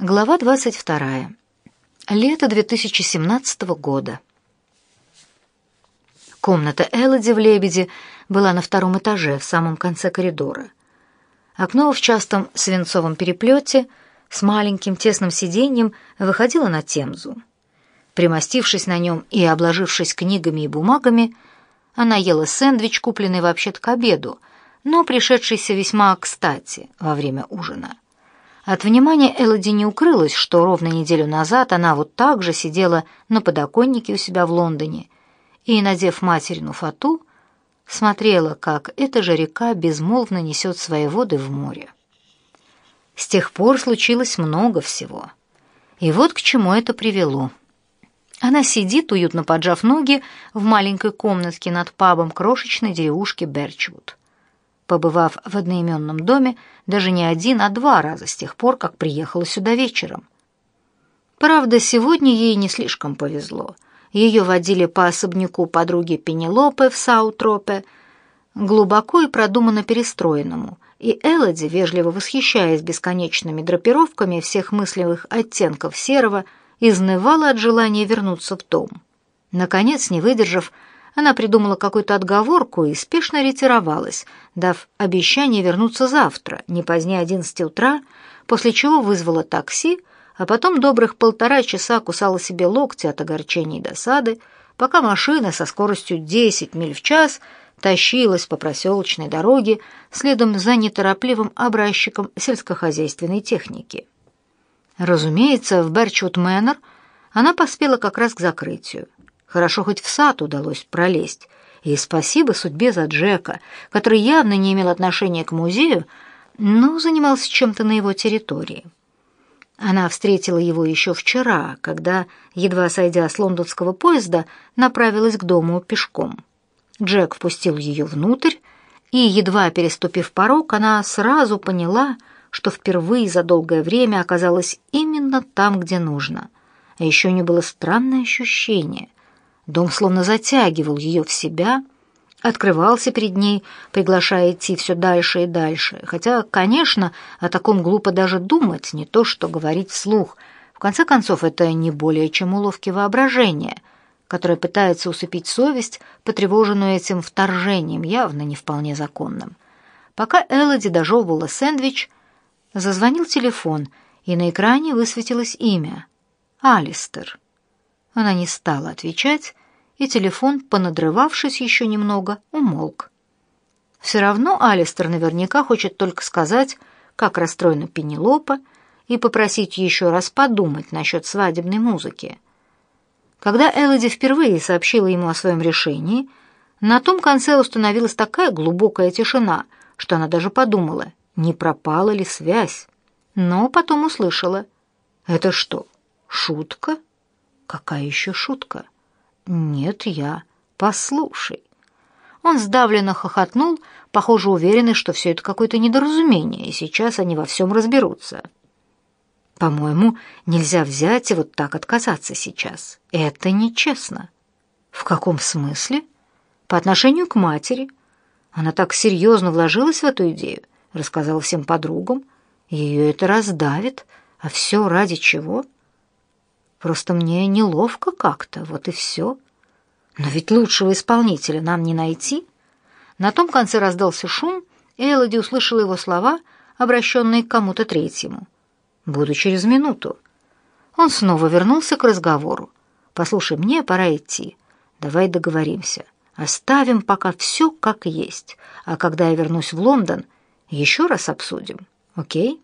Глава 22. Лето 2017 года. Комната Элоди в «Лебеде» была на втором этаже, в самом конце коридора. Окно в частом свинцовом переплете с маленьким тесным сиденьем выходило на Темзу. Примостившись на нем и обложившись книгами и бумагами, она ела сэндвич, купленный вообще-то к обеду, но пришедшийся весьма кстати во время ужина. От внимания Элоди не укрылось, что ровно неделю назад она вот так же сидела на подоконнике у себя в Лондоне и, надев материну фату, смотрела, как эта же река безмолвно несет свои воды в море. С тех пор случилось много всего. И вот к чему это привело. Она сидит, уютно поджав ноги, в маленькой комнатке над пабом крошечной деревушки Берчвуд побывав в одноименном доме даже не один, а два раза с тех пор, как приехала сюда вечером. Правда, сегодня ей не слишком повезло. Ее водили по особняку подруги Пенелопы в Саутропе, глубоко и продуманно перестроенному, и Элоди, вежливо восхищаясь бесконечными драпировками всех мыслимых оттенков серого, изнывала от желания вернуться в дом. Наконец, не выдержав, она придумала какую-то отговорку и спешно ретировалась, дав обещание вернуться завтра, не позднее одиннадцати утра, после чего вызвала такси, а потом добрых полтора часа кусала себе локти от огорчения и досады, пока машина со скоростью 10 миль в час тащилась по проселочной дороге следом за неторопливым образчиком сельскохозяйственной техники. Разумеется, в Берчвуд Мэннер она поспела как раз к закрытию. Хорошо хоть в сад удалось пролезть. И спасибо судьбе за Джека, который явно не имел отношения к музею, но занимался чем-то на его территории. Она встретила его еще вчера, когда, едва сойдя с лондонского поезда, направилась к дому пешком. Джек впустил ее внутрь, и, едва переступив порог, она сразу поняла, что впервые за долгое время оказалась именно там, где нужно. А еще не было странное ощущение, Дом словно затягивал ее в себя, открывался перед ней, приглашая идти все дальше и дальше. Хотя, конечно, о таком глупо даже думать, не то что говорить вслух. В конце концов, это не более чем уловки воображения, которое пытается усыпить совесть, потревоженную этим вторжением, явно не вполне законным. Пока Элоди дожевывала сэндвич, зазвонил телефон, и на экране высветилось имя — Алистер. Она не стала отвечать, и телефон, понадрывавшись еще немного, умолк. Все равно Алистер наверняка хочет только сказать, как расстроена Пенелопа, и попросить еще раз подумать насчет свадебной музыки. Когда Элоди впервые сообщила ему о своем решении, на том конце установилась такая глубокая тишина, что она даже подумала, не пропала ли связь. Но потом услышала. «Это что, шутка?» Какая еще шутка? Нет, я. Послушай. Он сдавленно хохотнул, похоже, уверенный, что все это какое-то недоразумение, и сейчас они во всем разберутся. По-моему, нельзя взять и вот так отказаться сейчас. Это нечестно. В каком смысле? По отношению к матери. Она так серьезно вложилась в эту идею, рассказала всем подругам. Ее это раздавит. А все ради чего? — Просто мне неловко как-то, вот и все. Но ведь лучшего исполнителя нам не найти. На том конце раздался шум, и Элоди услышала его слова, обращенные к кому-то третьему. «Буду через минуту». Он снова вернулся к разговору. «Послушай, мне пора идти. Давай договоримся. Оставим пока все как есть, а когда я вернусь в Лондон, еще раз обсудим. Окей?»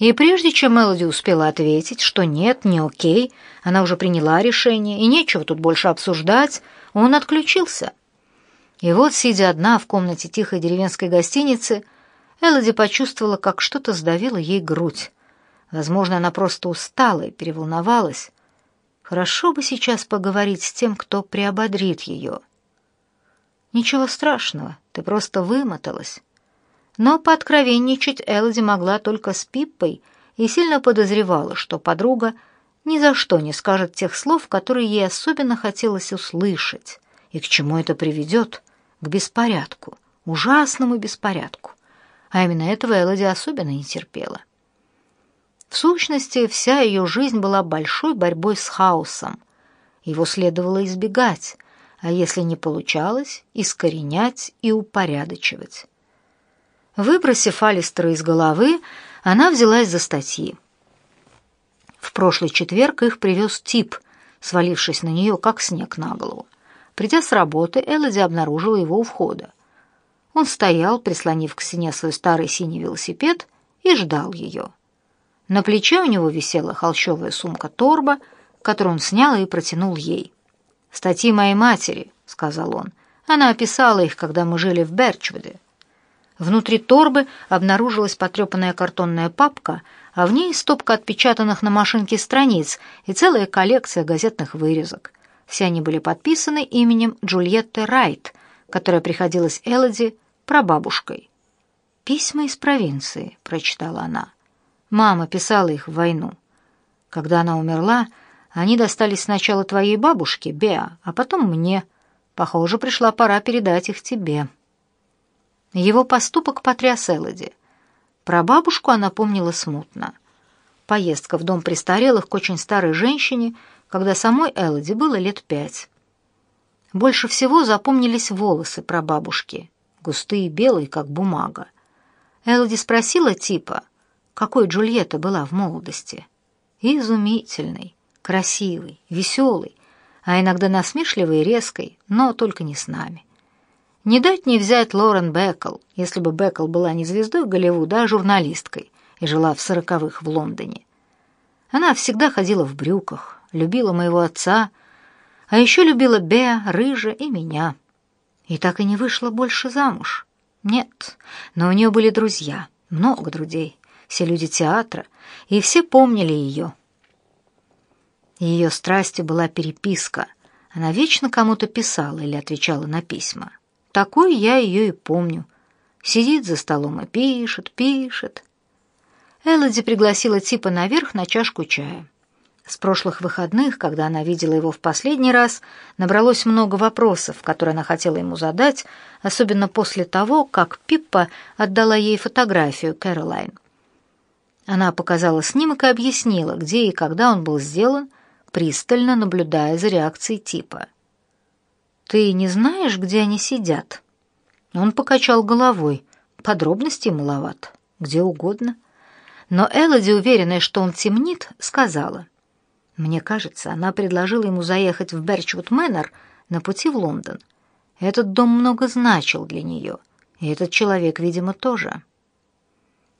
И прежде чем Мелоди успела ответить, что нет, не окей, она уже приняла решение, и нечего тут больше обсуждать, он отключился. И вот, сидя одна в комнате тихой деревенской гостиницы, Элоди почувствовала, как что-то сдавило ей грудь. Возможно, она просто устала и переволновалась. Хорошо бы сейчас поговорить с тем, кто приободрит ее. «Ничего страшного, ты просто вымоталась». Но пооткровенничать Элоди могла только с Пиппой и сильно подозревала, что подруга ни за что не скажет тех слов, которые ей особенно хотелось услышать. И к чему это приведет? К беспорядку, ужасному беспорядку. А именно этого Элоди особенно не терпела. В сущности, вся ее жизнь была большой борьбой с хаосом. Его следовало избегать, а если не получалось, искоренять и упорядочивать. Выбросив Алистера из головы, она взялась за статьи. В прошлый четверг их привез тип, свалившись на нее, как снег на голову. Придя с работы, Элоди обнаружила его у входа. Он стоял, прислонив к стене свой старый синий велосипед, и ждал ее. На плече у него висела холщовая сумка-торба, которую он снял и протянул ей. «Статьи моей матери», — сказал он. «Она описала их, когда мы жили в Берчвуде». Внутри торбы обнаружилась потрепанная картонная папка, а в ней стопка отпечатанных на машинке страниц и целая коллекция газетных вырезок. Все они были подписаны именем Джульетты Райт, которая приходилась Элоди прабабушкой. «Письма из провинции», — прочитала она. Мама писала их в войну. Когда она умерла, они достались сначала твоей бабушке, Беа, а потом мне. Похоже, пришла пора передать их тебе». Его поступок потряс Элоди. Про бабушку она помнила смутно. Поездка в дом престарелых к очень старой женщине, когда самой Элоди было лет пять. Больше всего запомнились волосы про бабушки, густые белые, как бумага. Элоди спросила типа, какой Джульетта была в молодости. Изумительной, красивой, веселой, а иногда насмешливой и резкой, но только не с нами. Не дать не взять Лорен Беккл, если бы Беккл была не звездой Голливуда, а журналисткой и жила в сороковых в Лондоне. Она всегда ходила в брюках, любила моего отца, а еще любила Беа, Рыжа и меня. И так и не вышла больше замуж. Нет, но у нее были друзья, много друзей, все люди театра, и все помнили ее. Ее страстью была переписка. Она вечно кому-то писала или отвечала на письма. Такой я ее и помню. Сидит за столом и пишет, пишет. Элоди пригласила Типа наверх на чашку чая. С прошлых выходных, когда она видела его в последний раз, набралось много вопросов, которые она хотела ему задать, особенно после того, как Пиппа отдала ей фотографию Кэролайн. Она показала снимок и объяснила, где и когда он был сделан, пристально наблюдая за реакцией Типа. «Ты не знаешь, где они сидят?» Он покачал головой. Подробностей маловат. Где угодно. Но Элоди, уверенная, что он темнит, сказала. Мне кажется, она предложила ему заехать в Берчвуд Мэннер на пути в Лондон. Этот дом много значил для нее, и этот человек, видимо, тоже.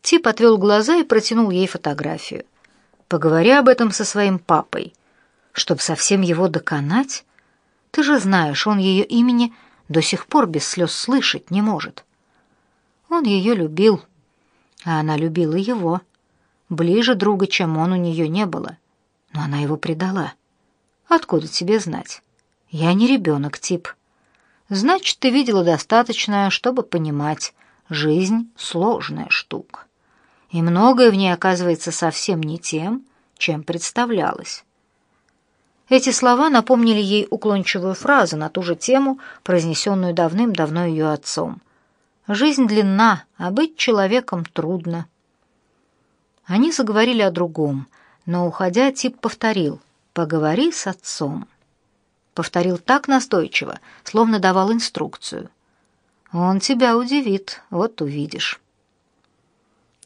Тип отвел глаза и протянул ей фотографию. «Поговори об этом со своим папой. Чтоб совсем его доконать, ты же знаешь, он ее имени до сих пор без слез слышать не может. Он ее любил, а она любила его. Ближе друга, чем он, у нее не было. Но она его предала. Откуда тебе знать? Я не ребенок, тип. Значит, ты видела достаточно, чтобы понимать, жизнь — сложная штука. И многое в ней оказывается совсем не тем, чем представлялось. Эти слова напомнили ей уклончивую фразу на ту же тему, произнесенную давным-давно ее отцом. «Жизнь длинна, а быть человеком трудно». Они заговорили о другом, но, уходя, Тип повторил «Поговори с отцом». Повторил так настойчиво, словно давал инструкцию. «Он тебя удивит, вот увидишь».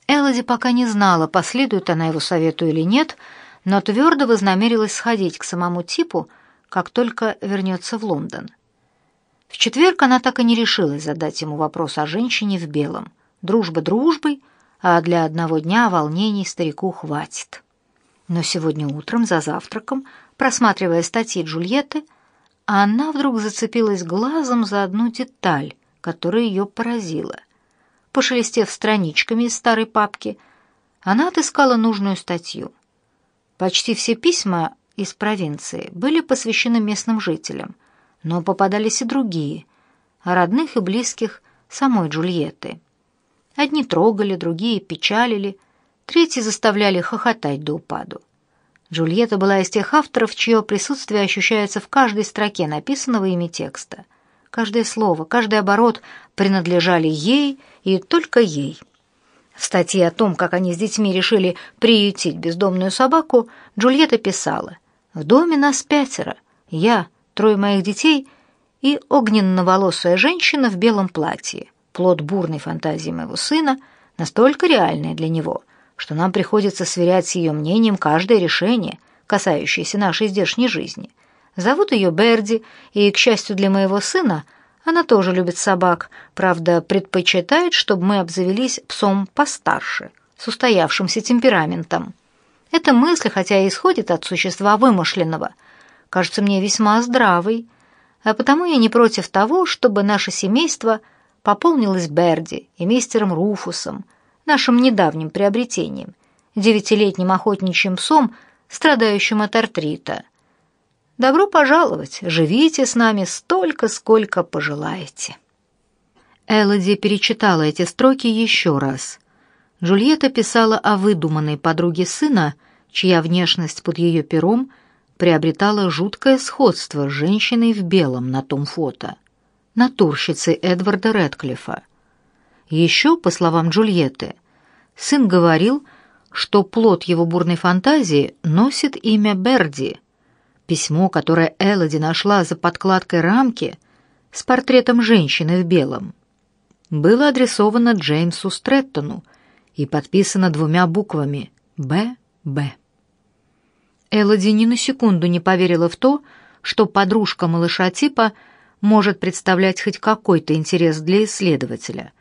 Элоди пока не знала, последует она его совету или нет, — но твердо вознамерилась сходить к самому типу, как только вернется в Лондон. В четверг она так и не решилась задать ему вопрос о женщине в белом. Дружба дружбой, а для одного дня волнений старику хватит. Но сегодня утром за завтраком, просматривая статьи Джульетты, она вдруг зацепилась глазом за одну деталь, которая ее поразила. Пошелестев страничками из старой папки, она отыскала нужную статью — Почти все письма из провинции были посвящены местным жителям, но попадались и другие, родных и близких самой Джульетты. Одни трогали, другие печалили, третьи заставляли хохотать до упаду. Джульетта была из тех авторов, чье присутствие ощущается в каждой строке написанного ими текста. Каждое слово, каждый оборот принадлежали ей и только ей. В статье о том, как они с детьми решили приютить бездомную собаку, Джульетта писала «В доме нас пятеро. Я, трое моих детей и огненно-волосая женщина в белом платье, плод бурной фантазии моего сына, настолько реальная для него, что нам приходится сверять с ее мнением каждое решение, касающееся нашей здешней жизни. Зовут ее Берди, и, к счастью для моего сына, она тоже любит собак, правда, предпочитает, чтобы мы обзавелись псом постарше, с устоявшимся темпераментом. Эта мысль, хотя и исходит от существа вымышленного, кажется мне весьма здравой, а потому я не против того, чтобы наше семейство пополнилось Берди и мистером Руфусом, нашим недавним приобретением, девятилетним охотничьим псом, страдающим от артрита. Добро пожаловать, живите с нами столько, сколько пожелаете. Элоди перечитала эти строки еще раз. Джульетта писала о выдуманной подруге сына, чья внешность под ее пером приобретала жуткое сходство с женщиной в белом на том фото, натурщицей Эдварда Рэдклиффа. Еще, по словам Джульетты, сын говорил, что плод его бурной фантазии носит имя Берди — Письмо, которое Элоди нашла за подкладкой рамки с портретом женщины в белом, было адресовано Джеймсу Стрэттону и подписано двумя буквами «Б.Б». Элоди ни на секунду не поверила в то, что подружка малыша типа может представлять хоть какой-то интерес для исследователя.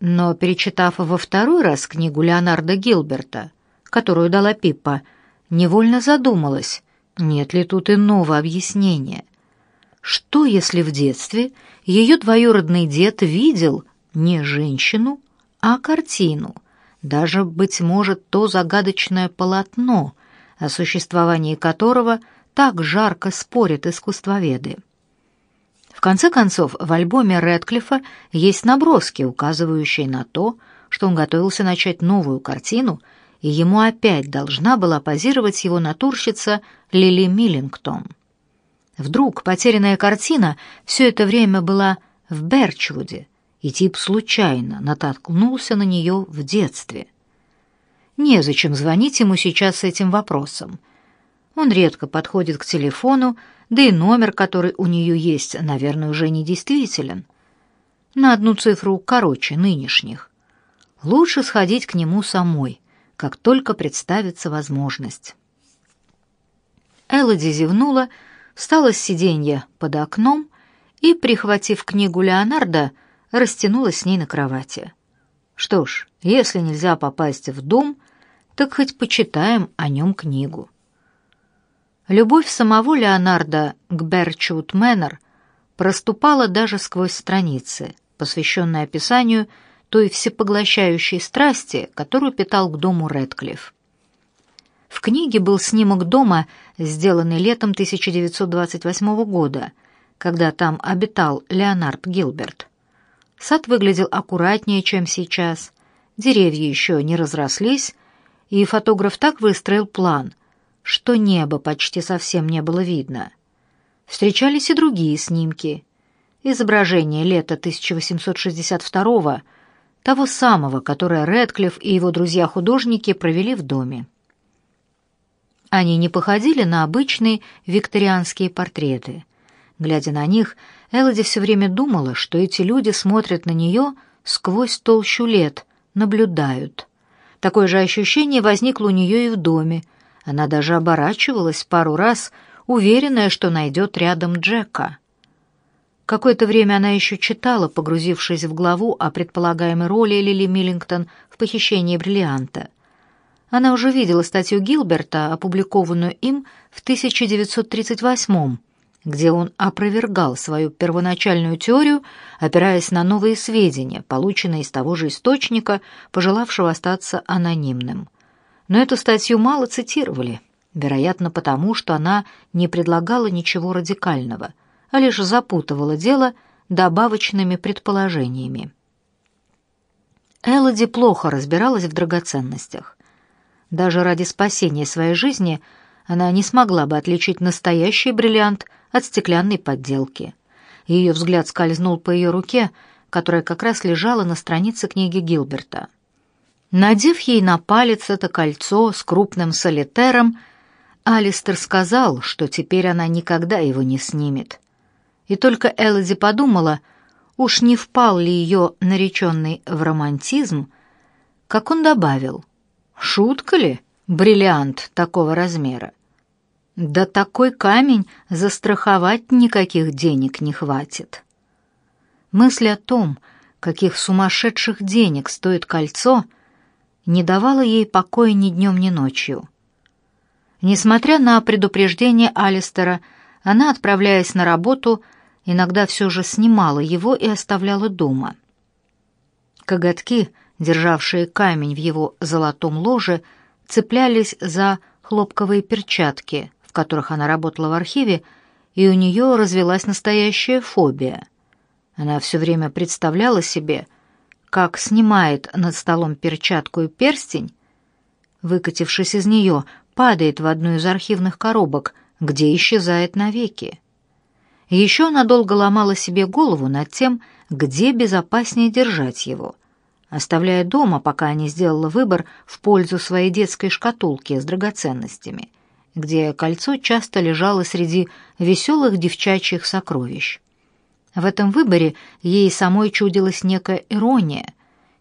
Но, перечитав во второй раз книгу Леонарда Гилберта, которую дала Пиппа, невольно задумалась, нет ли тут иного объяснения? Что, если в детстве ее двоюродный дед видел не женщину, а картину, даже, быть может, то загадочное полотно, о существовании которого так жарко спорят искусствоведы? В конце концов, в альбоме Рэдклиффа есть наброски, указывающие на то, что он готовился начать новую картину — и ему опять должна была позировать его натурщица Лили Миллингтон. Вдруг потерянная картина все это время была в Берчвуде, и тип случайно натолкнулся на нее в детстве. Незачем звонить ему сейчас с этим вопросом. Он редко подходит к телефону, да и номер, который у нее есть, наверное, уже не действителен. На одну цифру короче нынешних. Лучше сходить к нему самой — как только представится возможность. Элоди зевнула, встала с сиденья под окном и, прихватив книгу Леонардо, растянулась с ней на кровати. Что ж, если нельзя попасть в дом, так хоть почитаем о нем книгу. Любовь самого Леонардо к Берчут Мэннер проступала даже сквозь страницы, посвященные описанию той всепоглощающей страсти, которую питал к дому Рэдклифф. В книге был снимок дома, сделанный летом 1928 года, когда там обитал Леонард Гилберт. Сад выглядел аккуратнее, чем сейчас, деревья еще не разрослись, и фотограф так выстроил план, что небо почти совсем не было видно. Встречались и другие снимки. Изображение лета 1862 года, того самого, которое Рэдклифф и его друзья-художники провели в доме. Они не походили на обычные викторианские портреты. Глядя на них, Элоди все время думала, что эти люди смотрят на нее сквозь толщу лет, наблюдают. Такое же ощущение возникло у нее и в доме. Она даже оборачивалась пару раз, уверенная, что найдет рядом Джека. Какое-то время она еще читала, погрузившись в главу о предполагаемой роли Лили Миллингтон в похищении бриллианта. Она уже видела статью Гилберта, опубликованную им в 1938 где он опровергал свою первоначальную теорию, опираясь на новые сведения, полученные из того же источника, пожелавшего остаться анонимным. Но эту статью мало цитировали, вероятно, потому что она не предлагала ничего радикального – а лишь запутывала дело добавочными предположениями. Элоди плохо разбиралась в драгоценностях. Даже ради спасения своей жизни она не смогла бы отличить настоящий бриллиант от стеклянной подделки. Ее взгляд скользнул по ее руке, которая как раз лежала на странице книги Гилберта. Надев ей на палец это кольцо с крупным солитером, Алистер сказал, что теперь она никогда его не снимет. И только Элоди подумала, уж не впал ли ее нареченный в романтизм, как он добавил, «Шутка ли бриллиант такого размера? Да такой камень застраховать никаких денег не хватит». Мысль о том, каких сумасшедших денег стоит кольцо, не давала ей покоя ни днем, ни ночью. Несмотря на предупреждение Алистера, она, отправляясь на работу, иногда все же снимала его и оставляла дома. Коготки, державшие камень в его золотом ложе, цеплялись за хлопковые перчатки, в которых она работала в архиве, и у нее развелась настоящая фобия. Она все время представляла себе, как снимает над столом перчатку и перстень, выкатившись из нее, падает в одну из архивных коробок, где исчезает навеки. Еще она долго ломала себе голову над тем, где безопаснее держать его, оставляя дома, пока не сделала выбор в пользу своей детской шкатулки с драгоценностями, где кольцо часто лежало среди веселых девчачьих сокровищ. В этом выборе ей самой чудилась некая ирония.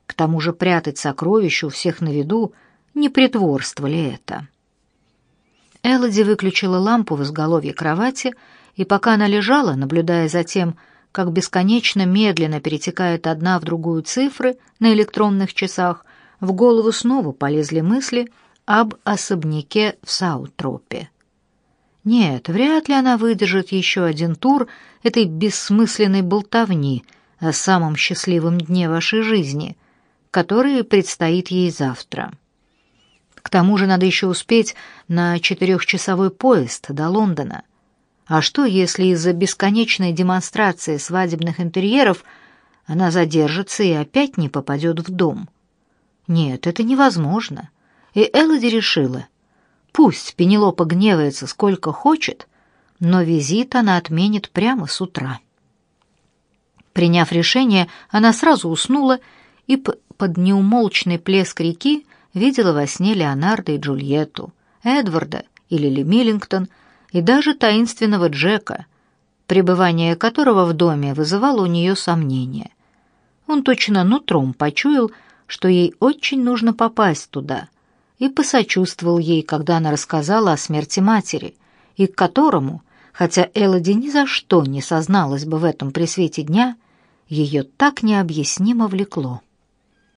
К тому же прятать сокровища у всех на виду не притворство ли это? Элоди выключила лампу в изголовье кровати, и пока она лежала, наблюдая за тем, как бесконечно медленно перетекают одна в другую цифры на электронных часах, в голову снова полезли мысли об особняке в Саутропе. Нет, вряд ли она выдержит еще один тур этой бессмысленной болтовни о самом счастливом дне вашей жизни, который предстоит ей завтра. К тому же надо еще успеть на четырехчасовой поезд до Лондона. А что, если из-за бесконечной демонстрации свадебных интерьеров она задержится и опять не попадет в дом? Нет, это невозможно. И Элоди решила, пусть Пенелопа гневается сколько хочет, но визит она отменит прямо с утра. Приняв решение, она сразу уснула и под неумолчный плеск реки видела во сне Леонардо и Джульетту, Эдварда и Лили Миллингтон и даже таинственного Джека, пребывание которого в доме вызывало у нее сомнения. Он точно нутром почуял, что ей очень нужно попасть туда, и посочувствовал ей, когда она рассказала о смерти матери, и к которому, хотя Элоди ни за что не созналась бы в этом при свете дня, ее так необъяснимо влекло.